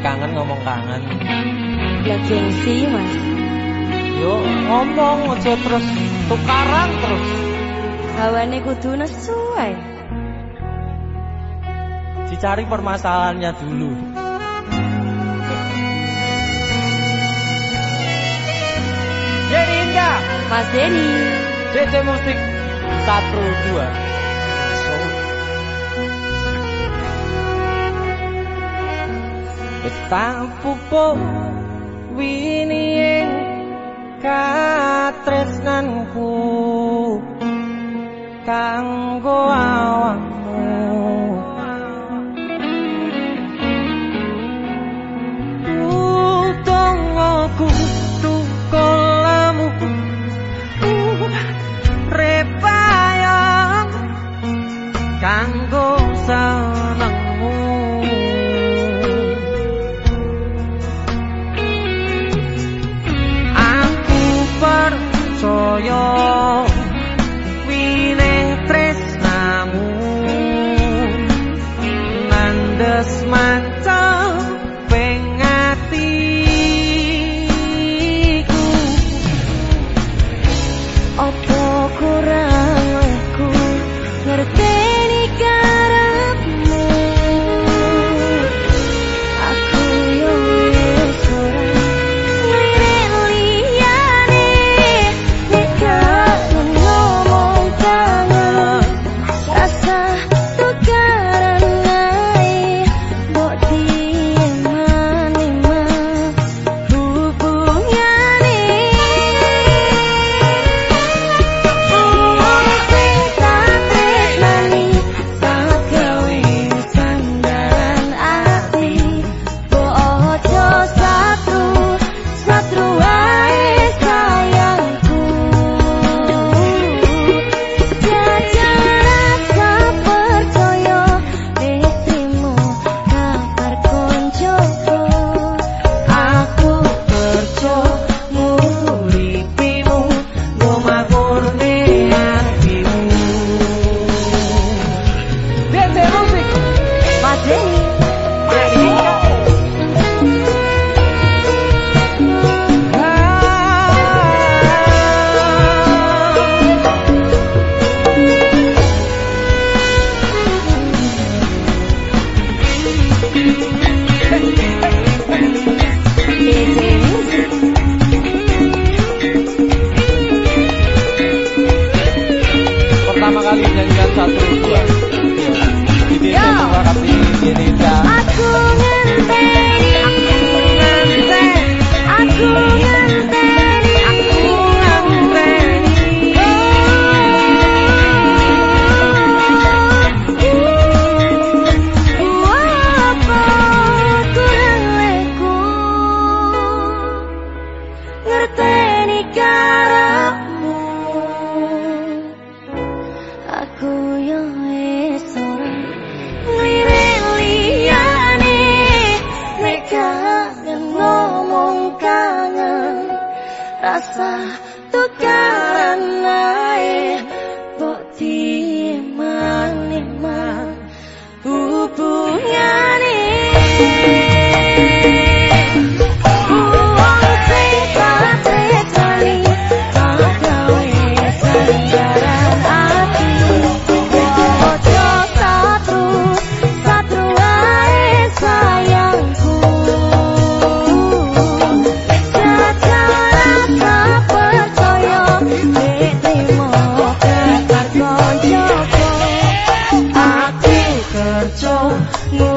kangen ngomong kangen. Ya gengsi mas. Yo ngomong aja terus tukaran terus. Hawane kudu nesu ae. Dicari permasalahannya dulu. Jadi enggak, Mas Denny. DC Musik 1 2. Ketapupo winie katresnanku. Kanggo awamu Tutong Repayang Kanggo your pertama kali nyanyikan satu dua. 在我。